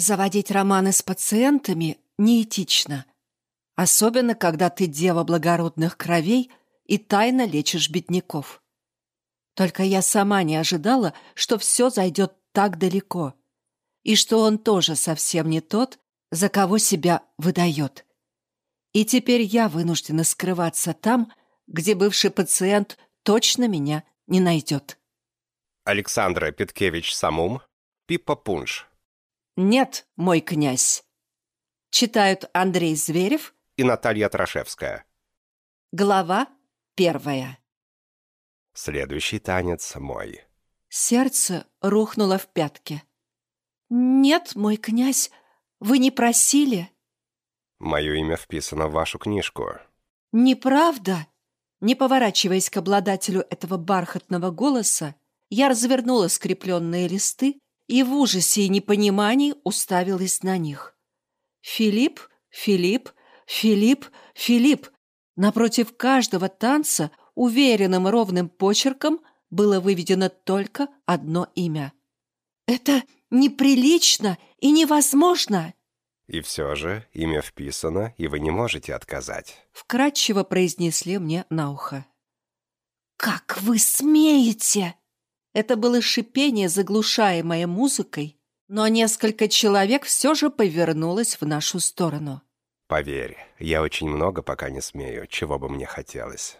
Заводить романы с пациентами неэтично. Особенно, когда ты дева благородных кровей и тайно лечишь бедняков. Только я сама не ожидала, что все зайдет так далеко. И что он тоже совсем не тот, за кого себя выдает. И теперь я вынуждена скрываться там, где бывший пациент точно меня не найдет. Александра Петкевич-Самум, Пиппа Пунш. «Нет, мой князь». Читают Андрей Зверев и Наталья Трошевская. Глава первая. Следующий танец мой. Сердце рухнуло в пятки. «Нет, мой князь, вы не просили?» Мое имя вписано в вашу книжку. «Неправда?» Не поворачиваясь к обладателю этого бархатного голоса, я развернула скрепленные листы и в ужасе и непонимании уставилась на них. Филипп, Филипп, Филипп, Филипп. Напротив каждого танца уверенным ровным почерком было выведено только одно имя. «Это неприлично и невозможно!» И все же имя вписано, и вы не можете отказать. Вкратчиво произнесли мне на ухо. «Как вы смеете?» Это было шипение, заглушаемое музыкой, но несколько человек все же повернулось в нашу сторону. Поверь, я очень много пока не смею, чего бы мне хотелось.